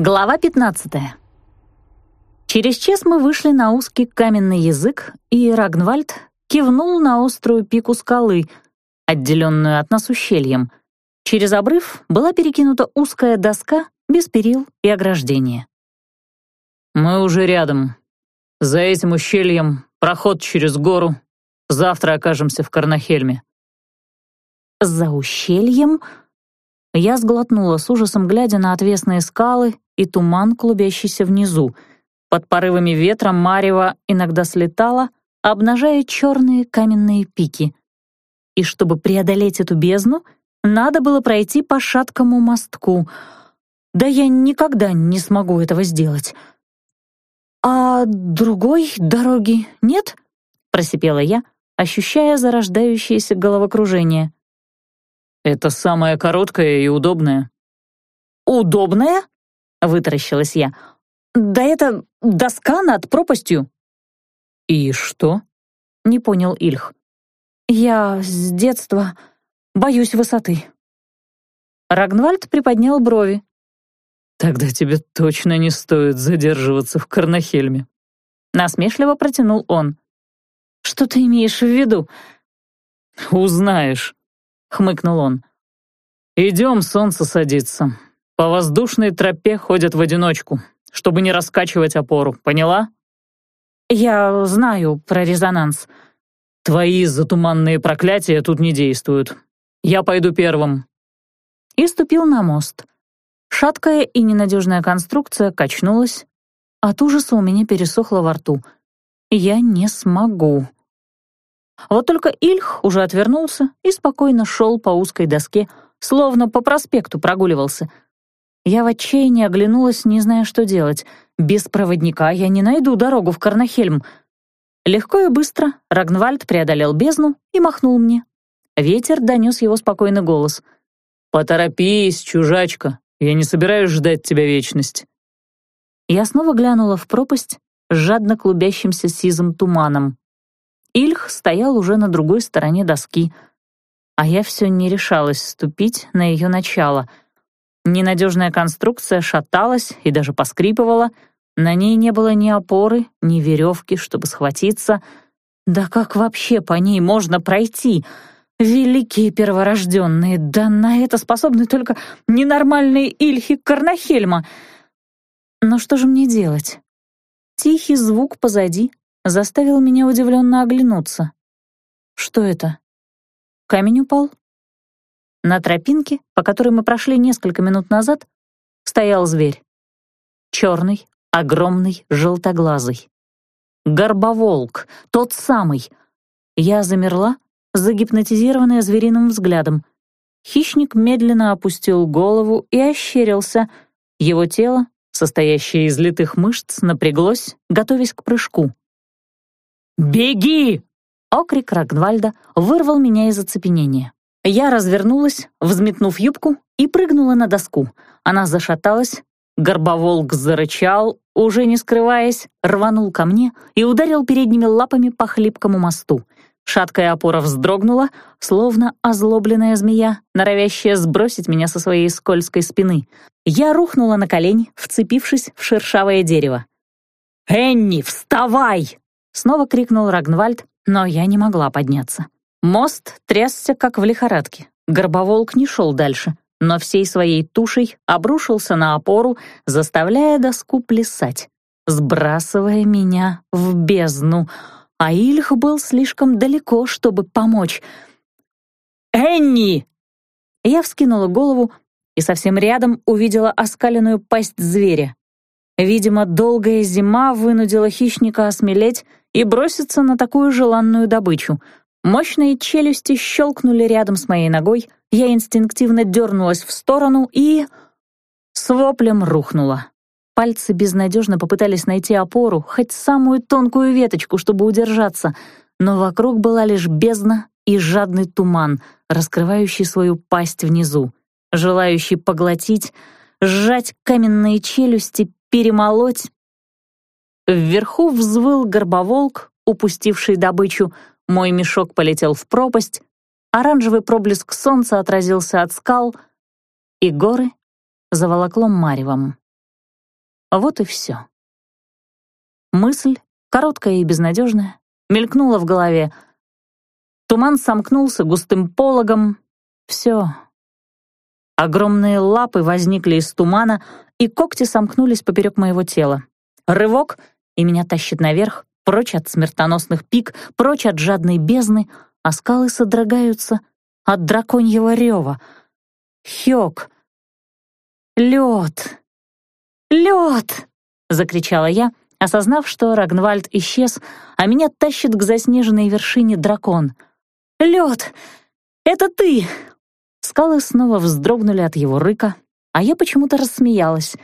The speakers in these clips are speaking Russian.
Глава 15. Через час мы вышли на узкий каменный язык, и Рагнвальд кивнул на острую пику скалы, отделенную от нас ущельем. Через обрыв была перекинута узкая доска без перил и ограждения. «Мы уже рядом. За этим ущельем проход через гору. Завтра окажемся в Карнахельме». «За ущельем?» Я сглотнула с ужасом, глядя на отвесные скалы и туман, клубящийся внизу. Под порывами ветра марево иногда слетала, обнажая черные каменные пики. И чтобы преодолеть эту бездну, надо было пройти по шаткому мостку. Да я никогда не смогу этого сделать. «А другой дороги нет?» — просипела я, ощущая зарождающееся головокружение. «Это самое короткое и удобное». «Удобное?» — вытаращилась я. «Да это доска над пропастью». «И что?» — не понял Ильх. «Я с детства боюсь высоты». Рагнвальд приподнял брови. «Тогда тебе точно не стоит задерживаться в Карнахельме», — насмешливо протянул он. «Что ты имеешь в виду?» «Узнаешь», — хмыкнул он. «Идем, солнце садится. По воздушной тропе ходят в одиночку, чтобы не раскачивать опору, поняла?» «Я знаю про резонанс». «Твои затуманные проклятия тут не действуют. Я пойду первым». И ступил на мост. Шаткая и ненадежная конструкция качнулась. От ужаса у меня пересохло во рту. «Я не смогу». Вот только Ильх уже отвернулся и спокойно шел по узкой доске, словно по проспекту прогуливался. Я в отчаянии оглянулась, не зная, что делать. Без проводника я не найду дорогу в Карнахельм. Легко и быстро Рагнвальд преодолел бездну и махнул мне. Ветер донес его спокойный голос. «Поторопись, чужачка, я не собираюсь ждать тебя вечность». Я снова глянула в пропасть с жадно клубящимся сизым туманом. Ильх стоял уже на другой стороне доски, а я все не решалась ступить на ее начало. Ненадежная конструкция шаталась и даже поскрипывала, на ней не было ни опоры, ни веревки, чтобы схватиться. Да как вообще по ней можно пройти? Великие перворожденные, да на это способны только ненормальные Ильхи Карнахельма. Но что же мне делать? Тихий звук позади заставил меня удивленно оглянуться. Что это? Камень упал? На тропинке, по которой мы прошли несколько минут назад, стоял зверь. Черный, огромный, желтоглазый. Горбоволк, тот самый. Я замерла, загипнотизированная звериным взглядом. Хищник медленно опустил голову и ощерился. Его тело, состоящее из литых мышц, напряглось, готовясь к прыжку. «Беги!» Окрик Рагнвальда вырвал меня из оцепенения. Я развернулась, взметнув юбку, и прыгнула на доску. Она зашаталась, горбоволк зарычал, уже не скрываясь, рванул ко мне и ударил передними лапами по хлипкому мосту. Шаткая опора вздрогнула, словно озлобленная змея, норовящая сбросить меня со своей скользкой спины. Я рухнула на колени, вцепившись в шершавое дерево. «Энни, вставай!» Снова крикнул Рагнвальд, но я не могла подняться. Мост трясся, как в лихорадке. Горбоволк не шел дальше, но всей своей тушей обрушился на опору, заставляя доску плясать, сбрасывая меня в бездну. А Ильх был слишком далеко, чтобы помочь. «Энни!» Я вскинула голову и совсем рядом увидела оскаленную пасть зверя. Видимо, долгая зима вынудила хищника осмелеть и броситься на такую желанную добычу. Мощные челюсти щелкнули рядом с моей ногой, я инстинктивно дернулась в сторону и... с воплем рухнула. Пальцы безнадежно попытались найти опору, хоть самую тонкую веточку, чтобы удержаться, но вокруг была лишь бездна и жадный туман, раскрывающий свою пасть внизу, желающий поглотить, сжать каменные челюсти, перемолоть. Вверху взвыл горбоволк, упустивший добычу, мой мешок полетел в пропасть, оранжевый проблеск солнца отразился от скал, и горы заволокло маревом. Вот и все. Мысль, короткая и безнадежная, мелькнула в голове. Туман сомкнулся густым пологом. Все. Огромные лапы возникли из тумана, и когти сомкнулись поперек моего тела. Рывок, и меня тащит наверх, прочь от смертоносных пик, прочь от жадной бездны, а скалы содрогаются от драконьего рева. Хёк! Лед! Лед! закричала я, осознав, что Рагнвальд исчез, а меня тащит к заснеженной вершине дракон. Лед! Это ты! Скалы снова вздрогнули от его рыка, а я почему-то рассмеялась.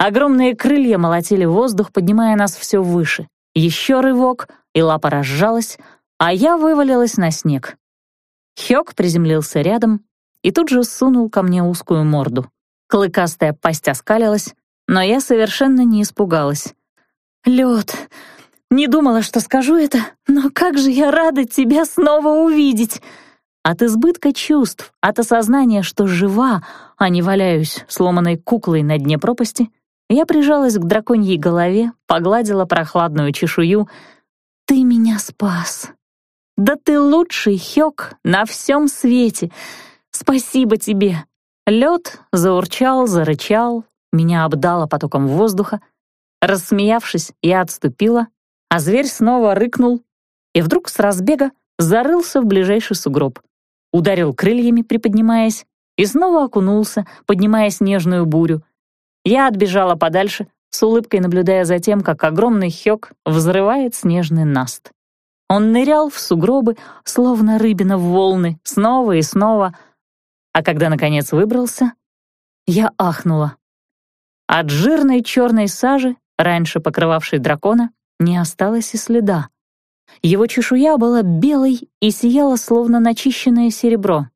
Огромные крылья молотили воздух, поднимая нас все выше. Еще рывок, и лапа разжалась, а я вывалилась на снег. Хёк приземлился рядом и тут же сунул ко мне узкую морду. Клыкастая пасть оскалилась, но я совершенно не испугалась. «Лёд, не думала, что скажу это, но как же я рада тебя снова увидеть!» От избытка чувств, от осознания, что жива, а не валяюсь сломанной куклой на дне пропасти, я прижалась к драконьей голове, погладила прохладную чешую. «Ты меня спас! Да ты лучший, Хёк, на всем свете! Спасибо тебе!» Лед заурчал, зарычал, меня обдало потоком воздуха. Рассмеявшись, я отступила, а зверь снова рыкнул и вдруг с разбега зарылся в ближайший сугроб ударил крыльями, приподнимаясь, и снова окунулся, поднимая снежную бурю. Я отбежала подальше, с улыбкой наблюдая за тем, как огромный хёк взрывает снежный наст. Он нырял в сугробы, словно рыбина в волны, снова и снова. А когда, наконец, выбрался, я ахнула. От жирной черной сажи, раньше покрывавшей дракона, не осталось и следа. Его чешуя была белой и сияла, словно начищенное серебро.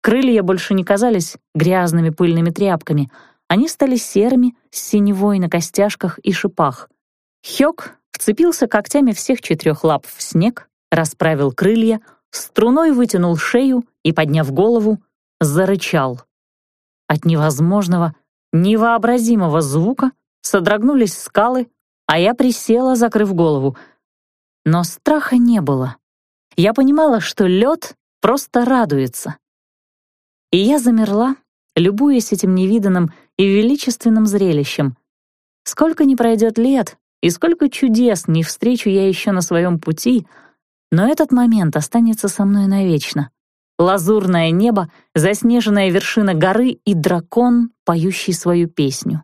Крылья больше не казались грязными пыльными тряпками, они стали серыми, с синевой на костяшках и шипах. Хёк вцепился когтями всех четырех лап в снег, расправил крылья, струной вытянул шею и, подняв голову, зарычал. От невозможного, невообразимого звука содрогнулись скалы, а я присела, закрыв голову — но страха не было. Я понимала, что лед просто радуется. И я замерла, любуясь этим невиданным и величественным зрелищем. Сколько ни пройдет лет, и сколько чудес не встречу я еще на своем пути, но этот момент останется со мной навечно. Лазурное небо, заснеженная вершина горы и дракон, поющий свою песню.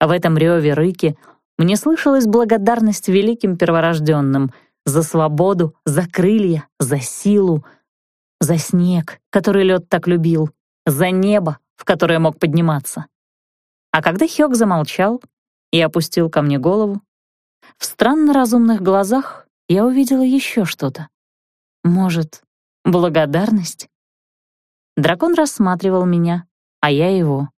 В этом реве рыки мне слышалась благодарность великим перворожденным за свободу, за крылья, за силу, за снег, который лед так любил, за небо, в которое мог подниматься. А когда Хёк замолчал и опустил ко мне голову, в странно разумных глазах я увидела еще что-то. Может, благодарность? Дракон рассматривал меня, а я его.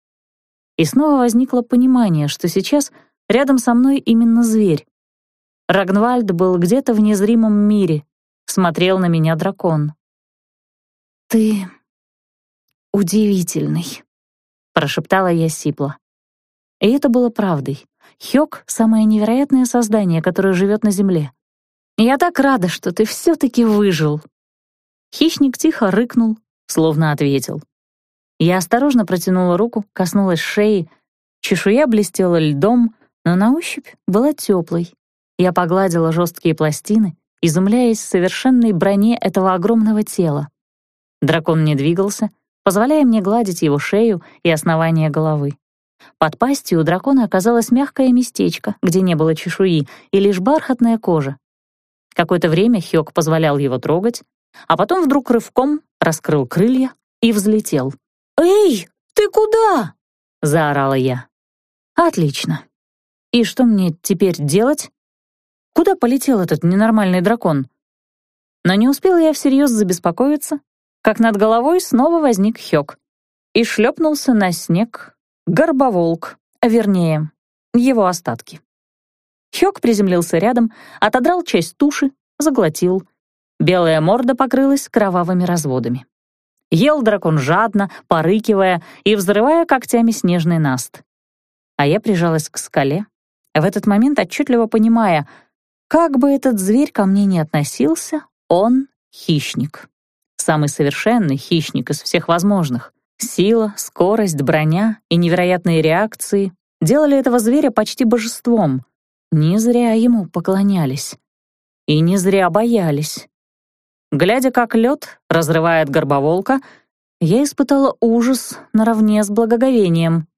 И снова возникло понимание, что сейчас — Рядом со мной именно зверь. Рагнвальд был где-то в незримом мире. Смотрел на меня дракон. «Ты удивительный», — прошептала я сипло. И это было правдой. Хёк — самое невероятное создание, которое живет на Земле. Я так рада, что ты все-таки выжил. Хищник тихо рыкнул, словно ответил. Я осторожно протянула руку, коснулась шеи. Чешуя блестела льдом, но на ощупь была теплой. Я погладила жесткие пластины, изумляясь совершенной броне этого огромного тела. Дракон не двигался, позволяя мне гладить его шею и основание головы. Под пастью у дракона оказалось мягкое местечко, где не было чешуи, и лишь бархатная кожа. Какое-то время Хёк позволял его трогать, а потом вдруг рывком раскрыл крылья и взлетел. «Эй, ты куда?» — заорала я. «Отлично. И что мне теперь делать? Куда полетел этот ненормальный дракон? Но не успела я всерьез забеспокоиться, как над головой снова возник Хёк и шлепнулся на снег горбоволк, вернее, его остатки. Хёк приземлился рядом, отодрал часть туши, заглотил. Белая морда покрылась кровавыми разводами. Ел дракон жадно, порыкивая и взрывая когтями снежный наст. а я прижалась к скале, в этот момент отчетливо понимая, как бы этот зверь ко мне не относился, он — хищник. Самый совершенный хищник из всех возможных. Сила, скорость, броня и невероятные реакции делали этого зверя почти божеством. Не зря ему поклонялись. И не зря боялись. Глядя, как лед разрывает горбоволка, я испытала ужас наравне с благоговением.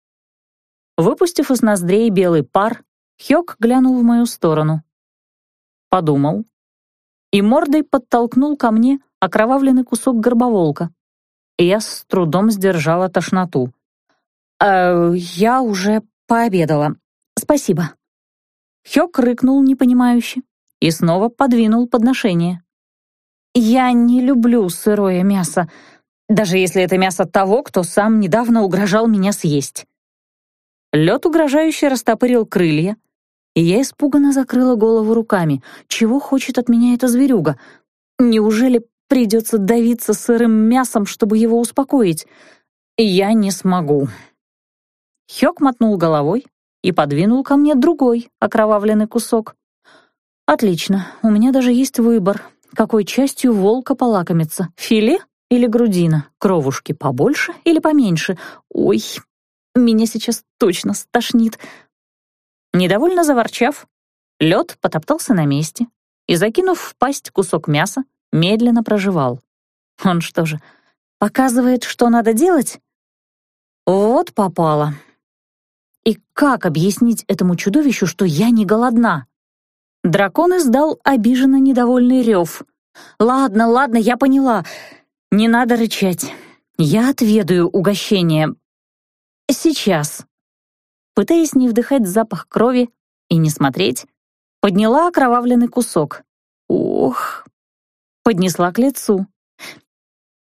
Выпустив из ноздрей белый пар, Хёк глянул в мою сторону. Подумал. И мордой подтолкнул ко мне окровавленный кусок горбоволка. Я с трудом сдержала тошноту. «Э, «Я уже пообедала. Спасибо». Хёк рыкнул непонимающе и снова подвинул подношение. «Я не люблю сырое мясо, даже если это мясо того, кто сам недавно угрожал меня съесть». Лед угрожающе растопырил крылья, и я испуганно закрыла голову руками. Чего хочет от меня эта зверюга? Неужели придется давиться сырым мясом, чтобы его успокоить? Я не смогу. Хёк мотнул головой и подвинул ко мне другой окровавленный кусок. «Отлично, у меня даже есть выбор, какой частью волка полакомиться, филе или грудина, кровушки побольше или поменьше. Ой, меня сейчас точно стошнит». Недовольно заворчав, лед потоптался на месте и, закинув в пасть кусок мяса, медленно проживал. Он что же, показывает, что надо делать? Вот попало. И как объяснить этому чудовищу, что я не голодна? Дракон издал обиженно недовольный рев. «Ладно, ладно, я поняла. Не надо рычать. Я отведаю угощение. Сейчас». Пытаясь не вдыхать запах крови и не смотреть, подняла окровавленный кусок. Ох! Поднесла к лицу.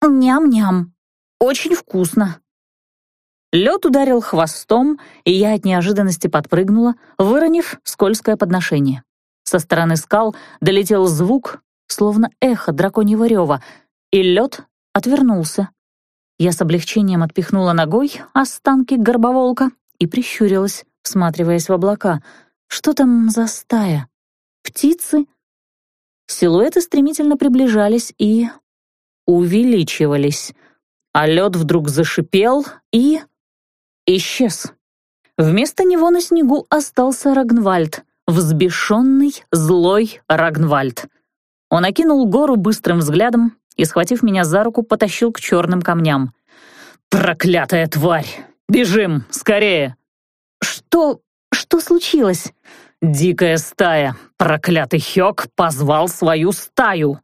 Ням-ням. Очень вкусно. Лед ударил хвостом, и я от неожиданности подпрыгнула, выронив скользкое подношение. Со стороны скал долетел звук, словно эхо драконьего рева, и лед отвернулся. Я с облегчением отпихнула ногой останки горбоволка и прищурилась, всматриваясь в облака. Что там за стая? Птицы? Силуэты стремительно приближались и увеличивались, а лед вдруг зашипел и исчез. Вместо него на снегу остался Рагнвальд, взбешенный, злой Рагнвальд. Он окинул гору быстрым взглядом и, схватив меня за руку, потащил к черным камням. «Проклятая тварь! Бежим, скорее!» «Что... что случилось?» «Дикая стая! Проклятый Хёк позвал свою стаю!»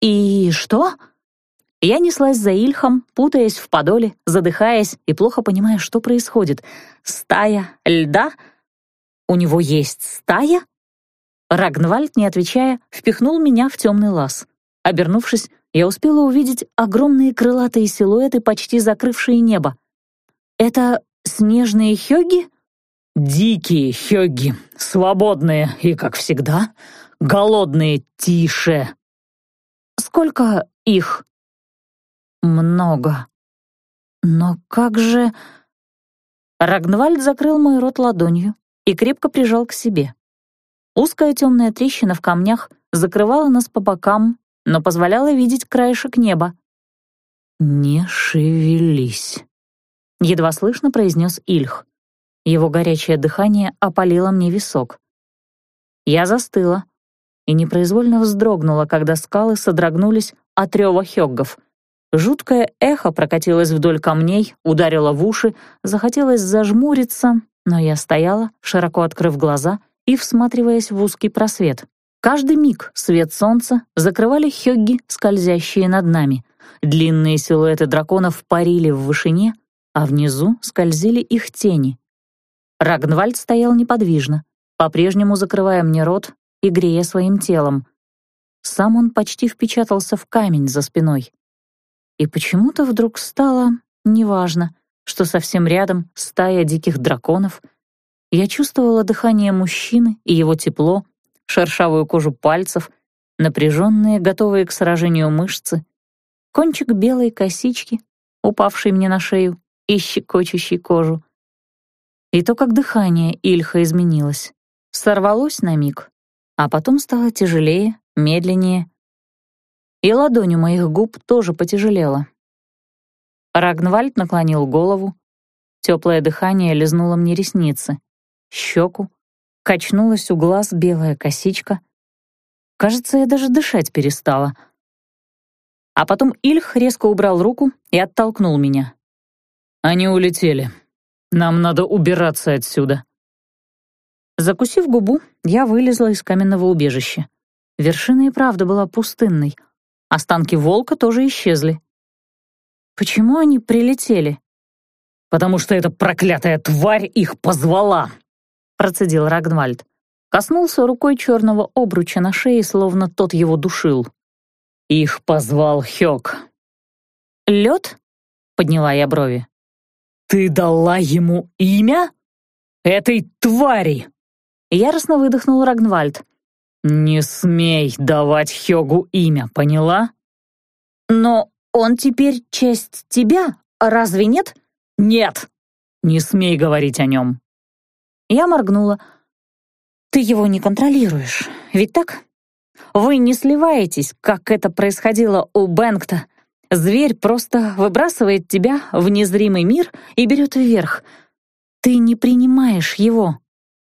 «И что?» Я неслась за Ильхом, путаясь в подоле, задыхаясь и плохо понимая, что происходит. «Стая льда? У него есть стая?» Рагнвальд, не отвечая, впихнул меня в темный лаз. Обернувшись, я успела увидеть огромные крылатые силуэты, почти закрывшие небо. «Это снежные хёги?» «Дикие хёги, свободные и, как всегда, голодные тише». «Сколько их?» «Много. Но как же...» Рагнвальд закрыл мой рот ладонью и крепко прижал к себе. Узкая темная трещина в камнях закрывала нас по бокам, но позволяла видеть краешек неба. «Не шевелись», — едва слышно произнес Ильх. Его горячее дыхание опалило мне висок. Я застыла и непроизвольно вздрогнула, когда скалы содрогнулись от рева хёггов. Жуткое эхо прокатилось вдоль камней, ударило в уши, захотелось зажмуриться, но я стояла, широко открыв глаза и всматриваясь в узкий просвет. Каждый миг свет солнца закрывали хёгги, скользящие над нами. Длинные силуэты драконов парили в вышине, а внизу скользили их тени. Рагнвальд стоял неподвижно, по-прежнему закрывая мне рот и грея своим телом. Сам он почти впечатался в камень за спиной. И почему-то вдруг стало неважно, что совсем рядом стая диких драконов. Я чувствовала дыхание мужчины и его тепло, шершавую кожу пальцев, напряженные, готовые к сражению мышцы, кончик белой косички, упавший мне на шею и щекочущий кожу. И то, как дыхание Ильха изменилось. Сорвалось на миг, а потом стало тяжелее, медленнее. И ладонь у моих губ тоже потяжелела. Рагнвальд наклонил голову. Теплое дыхание лизнуло мне ресницы, щеку, качнулась у глаз белая косичка. Кажется, я даже дышать перестала. А потом Ильх резко убрал руку и оттолкнул меня. «Они улетели. Нам надо убираться отсюда». Закусив губу, я вылезла из каменного убежища. Вершина и правда была пустынной. Останки волка тоже исчезли. Почему они прилетели? «Потому что эта проклятая тварь их позвала!» процедил Рагнвальд. Коснулся рукой черного обруча на шее, словно тот его душил. Их позвал Хёк. «Лед?» — подняла я брови. «Ты дала ему имя? Этой твари!» Яростно выдохнул Рагнвальд. «Не смей давать Хёгу имя, поняла?» «Но он теперь часть тебя, разве нет?» «Нет! Не смей говорить о нем!» Я моргнула. «Ты его не контролируешь, ведь так? Вы не сливаетесь, как это происходило у Бэнкта. Зверь просто выбрасывает тебя в незримый мир и берет вверх. Ты не принимаешь его.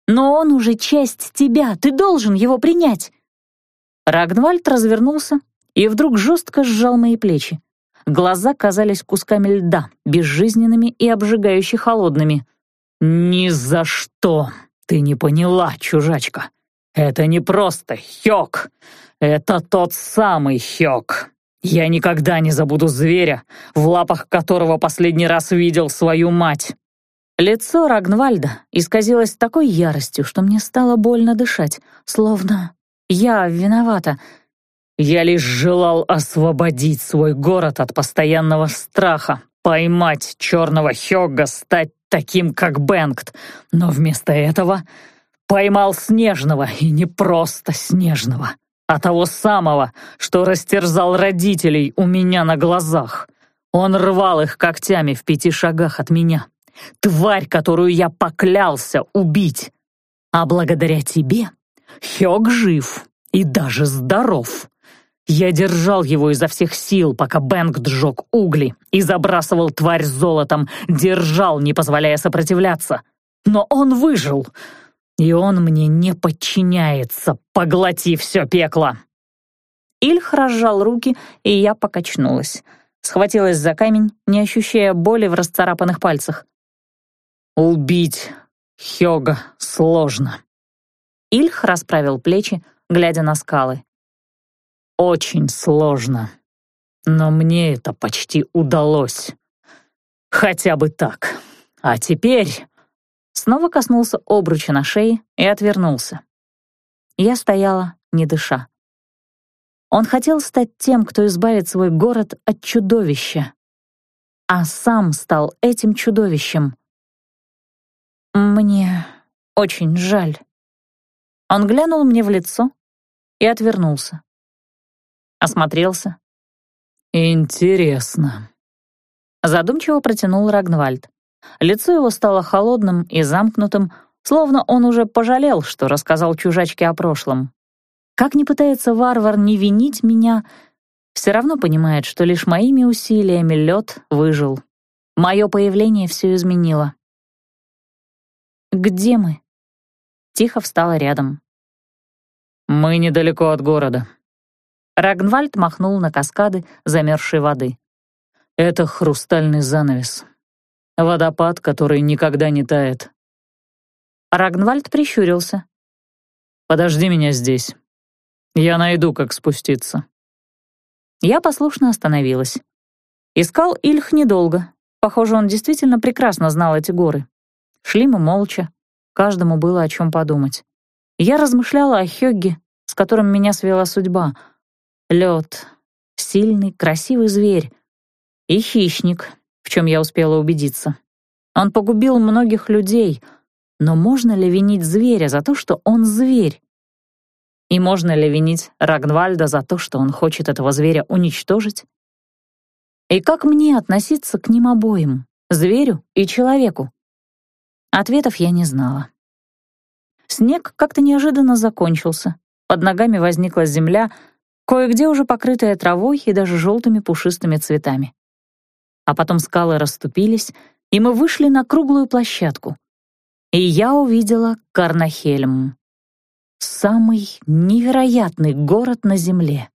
Но он уже часть тебя, ты должен его принять». Рагнвальд развернулся и вдруг жестко сжал мои плечи. Глаза казались кусками льда, безжизненными и обжигающе холодными. «Ни за что! Ты не поняла, чужачка! Это не просто Хёк! Это тот самый Хёк! Я никогда не забуду зверя, в лапах которого последний раз видел свою мать!» Лицо Рагнвальда исказилось такой яростью, что мне стало больно дышать, словно я виновата — я лишь желал освободить свой город от постоянного страха, поймать черного Хёгга, стать таким, как Бенгт, но вместо этого поймал Снежного, и не просто Снежного, а того самого, что растерзал родителей у меня на глазах. Он рвал их когтями в пяти шагах от меня. Тварь, которую я поклялся убить. А благодаря тебе Хёг жив и даже здоров. Я держал его изо всех сил, пока Бэнк сжег угли и забрасывал тварь золотом, держал, не позволяя сопротивляться. Но он выжил, и он мне не подчиняется, поглоти все пекло. Ильх разжал руки, и я покачнулась. Схватилась за камень, не ощущая боли в расцарапанных пальцах. «Убить Хёга сложно». Ильх расправил плечи, глядя на скалы очень сложно. Но мне это почти удалось. Хотя бы так. А теперь...» Снова коснулся обруча на шее и отвернулся. Я стояла, не дыша. Он хотел стать тем, кто избавит свой город от чудовища. А сам стал этим чудовищем. Мне очень жаль. Он глянул мне в лицо и отвернулся осмотрелся. «Интересно», — задумчиво протянул Рагнвальд. Лицо его стало холодным и замкнутым, словно он уже пожалел, что рассказал чужачке о прошлом. Как ни пытается варвар не винить меня, все равно понимает, что лишь моими усилиями лед выжил. Мое появление все изменило. «Где мы?» Тихо встала рядом. «Мы недалеко от города», Рагнвальд махнул на каскады замерзшей воды. «Это хрустальный занавес. Водопад, который никогда не тает». Рагнвальд прищурился. «Подожди меня здесь. Я найду, как спуститься». Я послушно остановилась. Искал Ильх недолго. Похоже, он действительно прекрасно знал эти горы. Шли мы молча. Каждому было о чем подумать. Я размышляла о Хёгге, с которым меня свела судьба — Лед. Сильный, красивый зверь. И хищник, в чем я успела убедиться. Он погубил многих людей, но можно ли винить зверя за то, что он зверь? И можно ли винить Рагнвальда за то, что он хочет этого зверя уничтожить? И как мне относиться к ним обоим, зверю и человеку? Ответов я не знала. Снег как-то неожиданно закончился. Под ногами возникла земля, кое-где уже покрытая травой и даже желтыми пушистыми цветами а потом скалы расступились, и мы вышли на круглую площадку. И я увидела Карнахельм. Самый невероятный город на Земле.